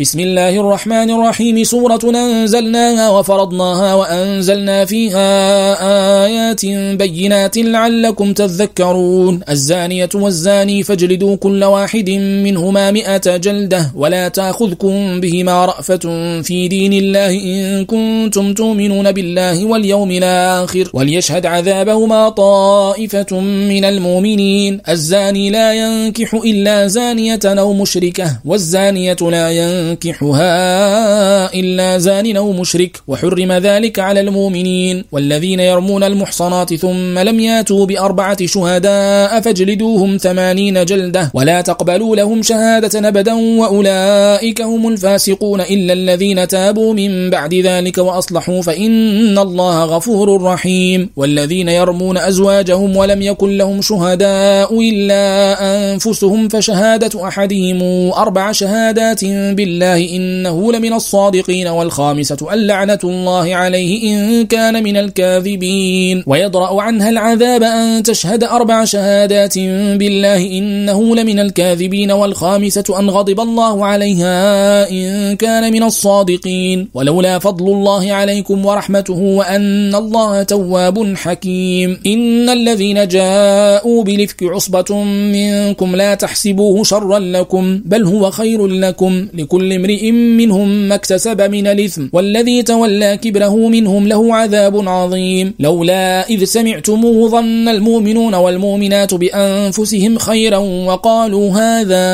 بسم الله الرحمن الرحيم. سورة أنزلناها وفرضناها وأنزلنا فيها آيات بينات لعلكم تذكرون. الزانية والزاني فاجلدوا كل واحد منهما مئة جلدة ولا تأخذكم بهما رأفة في دين الله إن كنتم تؤمنون بالله واليوم الآخر. وليشهد عذابهما طائفة من المؤمنين. الزاني لا ينكح إلا زانية أو مشركة والزانية لا ينكح ينكحها إلا زان أو مشرك وحرم ذلك على المؤمنين والذين يرمون المحصنات ثم لم ياتوا بأربعة شهداء فاجلدوهم ثمانين جلدة ولا تقبلوا لهم شهادة أبدا وأولئك هم الفاسقون إلا الذين تابوا من بعد ذلك وأصلحوا فإن الله غفور رحيم. والذين يرمون أزواجهم ولم يكن لهم شهداء إلا أنفسهم فشهادة أحدهم أربع شهادات بالله الله إنه لمن الصادقين والخامسة اللعنة الله عليه إن كان من الكاذبين. ويضرأ عنها العذاب أن تشهد أربع شهادات بالله إنه لمن الكاذبين والخامسة أن غضب الله عليها إن كان من الصادقين. ولولا فضل الله عليكم ورحمته وأن الله تواب حكيم. إن الذين جاءوا بلفك عصبة منكم لا تحسبوه شرا لكم بل هو خير لكم لكل كل امرئ منهم ما اكتسب من الإثم والذي تولى كبره منهم له عذاب عظيم. لولا إذ سمعتموه ظن المؤمنون والمؤمنات بأنفسهم خيرا وقالوا هذا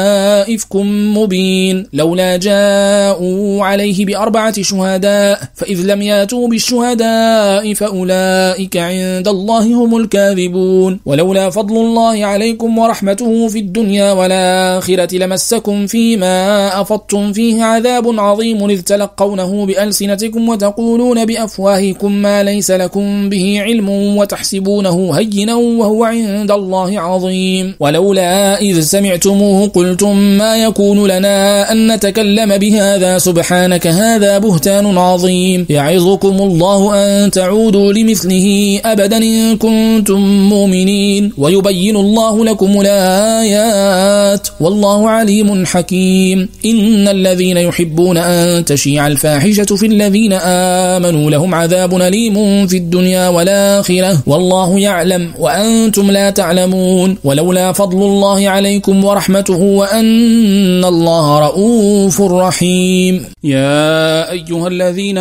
إفك مبين. لولا جاءوا عليه بأربعة شهداء فإذ لم ياتوا بالشهداء فأولئك عند الله هم الكاذبون. ولولا فضل الله عليكم ورحمته في الدنيا والآخرة لمسكم فيما أفضتم فيه عذاب عظيم إذ تلقونه بألسنتكم وتقولون بأفواهكم ما ليس لكم به علم وتحسبونه هينا وهو عند الله عظيم. ولولا إذ سمعتموه قلتم ما يكون لنا أن نتكلم بهذا سبحانك هذا بهتان عظيم. يعظكم الله أن تعودوا لمثله أبدا إن كنتم مؤمنين. ويبين الله لكم الآيات. والله عليم حكيم. إن الذين يحبون أن تشيع الفاحشة في الذين آمنوا لهم عذاب أليم في الدنيا والآخرة والله يعلم وأنتم لا تعلمون ولولا فضل الله عليكم ورحمته وأن الله رؤوف رحيم. يا أيها الذين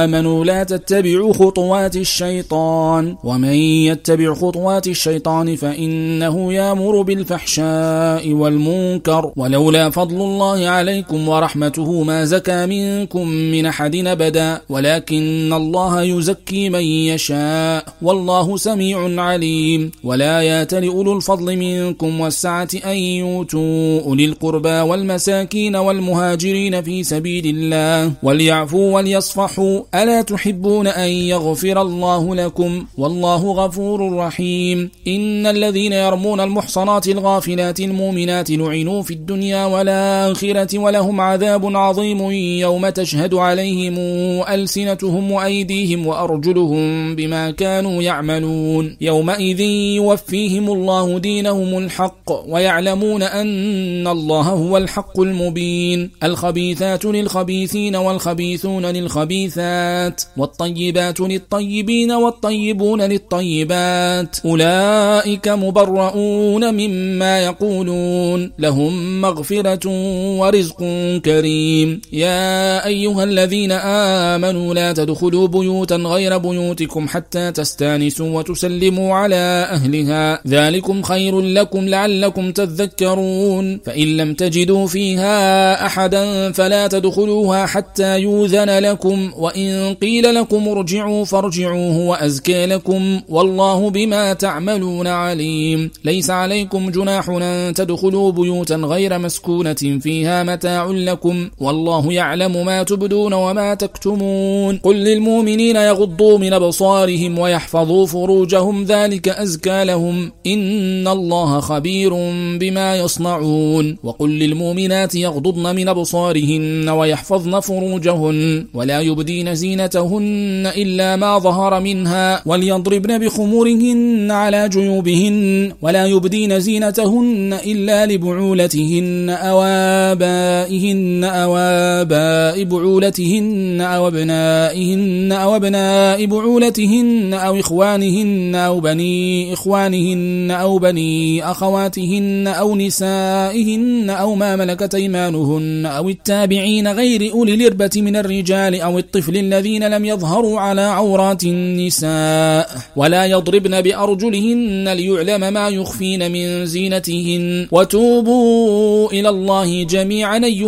آمنوا لا تتبعوا خطوات الشيطان ومن يتبع خطوات الشيطان فإنه يامر بالفحشاء والمنكر ولولا فضل الله عليكم ورحمته ما زكى منكم من أحد أبدا ولكن الله يزكي من يشاء والله سميع عليم. ولا ياتل أولو الفضل منكم والسعة أن يوتوا أولي القربى والمساكين والمهاجرين في سبيل الله وليعفوا وليصفحوا ألا تحبون أن يغفر الله لكم؟ والله غفور رحيم. إن الذين يرمون المحصنات الغافلات المؤمنات لعنوا في الدنيا والآخرة ولهم عذاب عظيم يوم تشهد عليهم ألسنتهم وأيديهم وأرجلهم بما كانوا يعملون. يومئذ يوفيهم الله دينهم الحق ويعلمون أن الله هو الحق المبين. الخبيثات للخبيثين والخبيثون للخبيثات والطيبات للطيبين والطيبون للطيبات. أولئك مبرؤون مما يقولون. لهم مغفرة ورزق كريم. يا أيها الذين آمنوا لا تدخلوا بيوتا غير بيوتكم حتى تستانسوا وتسلموا على أهلها. ذلكم خير لكم لعلكم تذكرون. فإن لم تجدوا فيها أحدا فلا تدخلوها حتى يوذن لكم. وإن قيل لكم ارجعوا فارجعوه وأزكى لكم. والله بما تعملون عليم. ليس عليكم جناح أن تدخلوا بيوتا غير مسكونة فيها متاع لكم والله يعلم ما تبدون وما تكتمون. قل للمؤمنين يغضوا من أبصارهم ويحفظوا فروجهم ذلك أزكى لهم. إن الله خبير بما يصنعون. وقل للمؤمنات يغضضن من أبصارهن ويحفظن فروجهن ولا يبدين زينتهن إلا ما ظهر منها. وليضربن بخمورهن على جيوبهن ولا يبدين زينتهن إلا لبعولتهن أو آبائهن. بعولتهن أو آباء بعولتهن أو أبنائهن أو أبناء بعولتهن أو إخوانهن أو بني إخوانهن أو بني أخواتهن أو نسائهن أو ما ملكت أيمانهن أو التابعين غير أولي الإربة من الرجال أو الطفل الذين لم يظهروا على عورات النساء ولا يضربن بأرجلهن ليعلم ما يخفين من زينتهن وتوبوا إلى الله جميعا أيها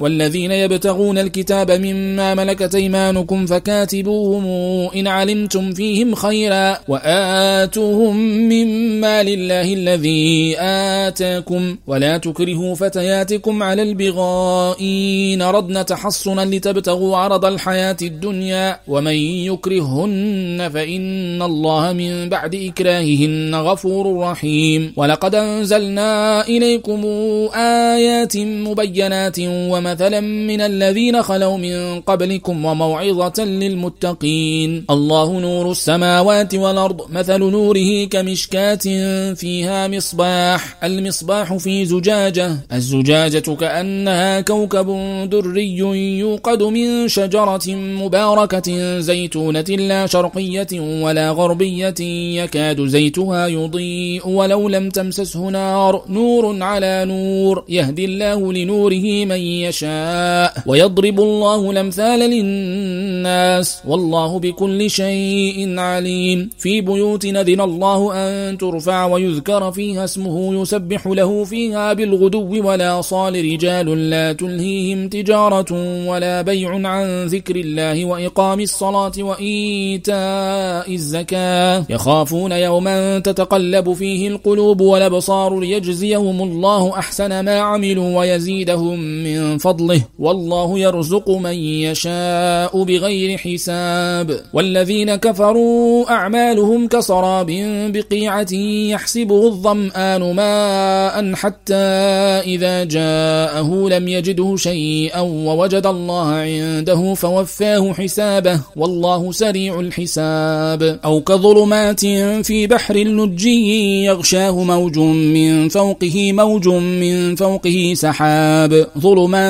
والذين يبتغون الكتاب مما ملكت أيمانكم فكاتبوهم إن علمتم فيهم خيرا وآتوهم مما لله الذي آتاكم ولا تكرهوا فتياتكم على البغاء إن ردن تحصنا لتبتغوا عرض الحياة الدنيا ومن يكرهن فإن الله من بعد إكراههن غفور رحيم ولقد أنزلنا إليكم آيات مبينات ومثلا من الذين خلوا من قبلكم وموعظة للمتقين. الله نور السماوات والأرض مثل نوره كمشكات فيها مصباح. المصباح في زجاجة الزجاجة كأنها كوكب دري يوقد من شجرة مباركة زيتونة لا شرقية ولا غربية يكاد زيتها يضيء ولو لم تمسسه نار. نور على نور يهدي الله لنوره من يشاء. ويضرب الله الأمثال للناس والله بكل شيء عليم. في بيوت نذن الله أن ترفع ويذكر فيها اسمه يسبح له فيها بالغدو ولا صال. رجال لا تلهيهم تجارة ولا بيع عن ذكر الله وإقام الصلاة وإيتاء الزكاة. يخافون يوما تتقلب فيه القلوب والأبصار ليجزيهم الله أحسن ما عملوا ويزيدهم من فضله والله يرزق من يشاء بغير حساب. والذين كفروا أعمالهم كصراب بقيعة يحسبه الظمآن ماء حتى إذا جاءه لم يجده شيئا ووجد الله عنده فوفاه حسابه والله سريع الحساب. أو كظلمات في بحر لجي يغشاه موج من فوقه موج من فوقه سحاب. ظلمات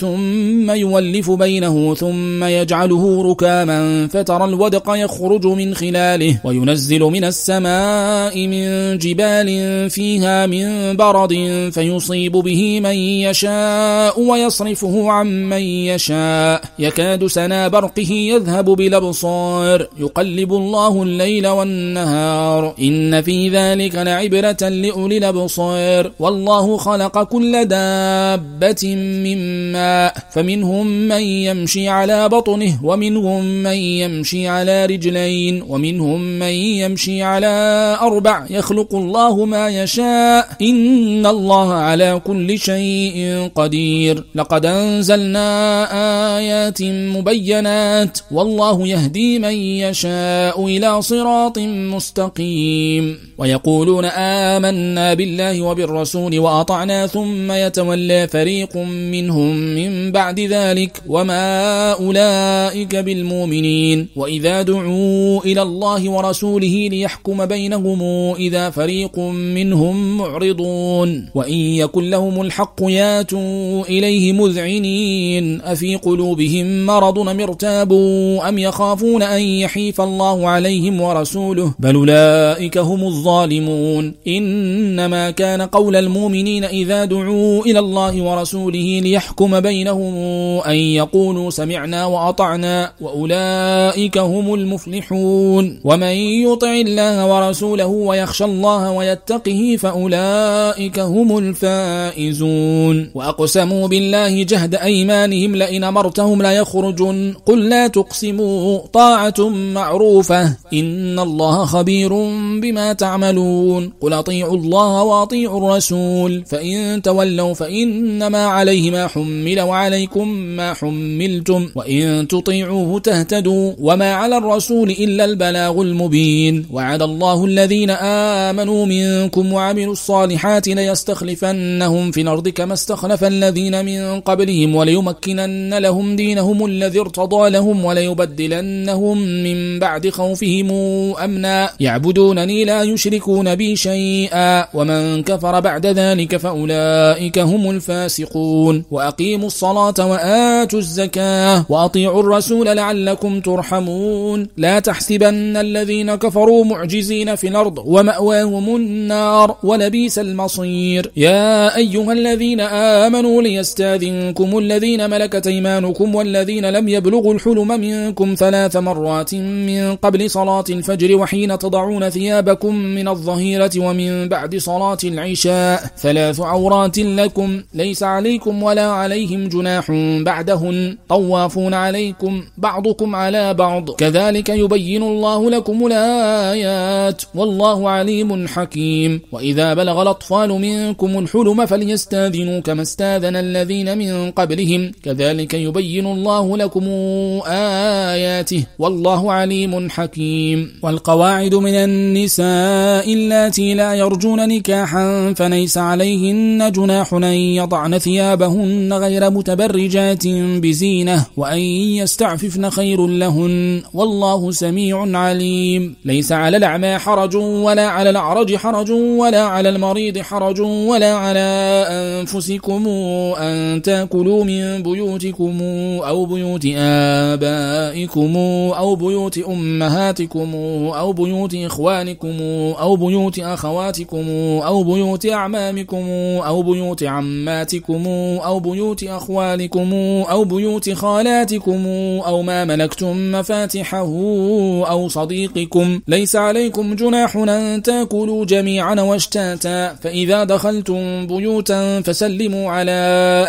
ثم يولف بينه ثم يجعله ركاما فترى الودق يخرج من خلاله وينزل من السماء من جبال فيها من برد فيصيب به من يشاء ويصرفه عن من يشاء. يكاد سنا برقه يذهب بالأبصار. يقلب الله الليل والنهار. إن في ذلك لعبرة لأولي الأبصار. والله خلق كل دابة من ماء فمنهم من يمشي على بطنه ومنهم من يمشي على رجلين ومنهم من يمشي على أربع يخلق الله ما يشاء. إن الله على كل شيء قدير. لقد أنزلنا آيات مبينات والله يهدي من يشاء إلى صراط مستقيم. ويقولون آمنا بالله وبالرسول وأطعنا ثم يتولى فريق منهم من بعد ذلك وما أولئك بالمؤمنين وإذا دعوا إلى الله ورسوله ليحكم بينهم إذا فريق منهم معرضون وإن يكن لهم الحق ياتوا إليه مذعنين أفي قلوبهم مرض مرتابوا أم يخافون أن يحيف الله عليهم ورسوله بل أولئك هم الظالمون إنما كان قول المؤمنين إذا دعوا إلى الله ورسوله ليحكم بينهم أن يقولوا سمعنا وأطعنا وأولئك هم المفلحون. ومن يطع الله ورسوله ويخشى الله ويتقه فأولئك هم الفائزون. وأقسموا بالله جهد أيمانهم لئن أمرتهم لا يخرجون قل لا تقسموا طاعة معروفة. إن الله خبير بما تعملون. قل أطيعوا الله وأطيعوا الرسول. فإن تولوا فإنما عليه ما حمل وعليكم ما حملتم وإن تطيعوه تهتدوا وما على الرسول إلا البلاغ المبين وعد الله الذين آمنوا منكم وعملوا الصالحات ليستخلفنهم في الأرض كما استخلف الذين من قبلهم وليمكنن لهم دينهم الذي ارتضى لهم وليبدلنهم من بعد خوفهم أمنا. يعبدونني لا يشركون بي شيئا ومن كفر بعد ذلك فأولئك هم الفاسقون. وأقيموا الصلاة وآتوا الزكاة وأطيعوا الرسول لعلكم ترحمون. لا تحسبن الذين كفروا معجزين في الأرض ومأواهم النار ولبيس المصير. يا أيها الذين آمنوا ليستاذنكم الذين ملكت أيمانكم والذين لم يبلغوا الحلم منكم ثلاث مرات من قبل صلاة الفجر وحين تضعون ثيابكم من الظهيرة ومن بعد صلاة العشاء. ثلاث عورات لكم ليس عليكم ولا عليهم جناح بعدهن. طوافون عليكم بعضكم على بعض. كذلك يبين الله لكم الآيات. والله عليم حكيم. وإذا بلغ الأطفال منكم الحلم فليستاذنوا كما استاذن الذين من قبلهم. كذلك يبين الله لكم آياته. والله عليم حكيم. والقواعد من النساء اللاتي لا يرجون نكاحا فليس عليهن جناح أن يضعن ثيابهن غير متبرجات بزينة وأن يستعففن خير لهن. والله سميع عليم. ليس على الأعمى حرج ولا على الأعرج حرج ولا على المريض حرج ولا على أنفسكم أن تأكلوا من بيوتكم أو بيوت آبائكم أو بيوت أمهاتكم أو بيوت إخوانكم أو بيوت أخواتكم أو بيوت أعمامكم أو بيوت عماتكم أو بيوت أخوالكم أو بيوت خالاتكم أو ما ملكتم مفاتحه أو صديقكم ليس عليكم جناح أن تأكلوا جميعا واشتاتا. فإذا دخلتم بيوتا فسلموا على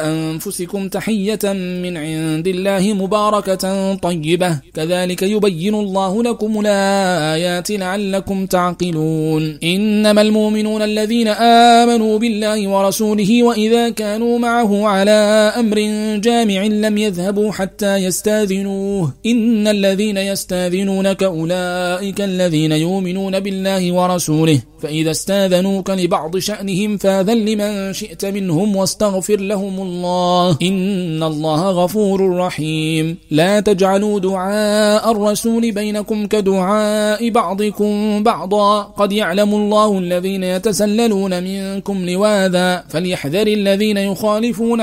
أنفسكم تحية من عند الله مباركة طيبة. كذلك يبين الله لكم الآيات لعلكم تعقلون. إنما المؤمنون الذين آمنوا بالله ورسوله وإذا كانوا معه على أمر جامع لم يذهبوا حتى يستاذنوه. إن الذين يستاذنونك أولئك الذين يؤمنون بالله ورسوله. فإذا استاذنوك لبعض شأنهم فاذن لمن شئت منهم واستغفر لهم الله. إن الله غفور رحيم. لا تجعلوا دعاء الرسول بينكم كدعاء بعضكم بعضا. قد يعلم الله الذين يتسللون منكم لواذا. فليحذر الذين يخالفون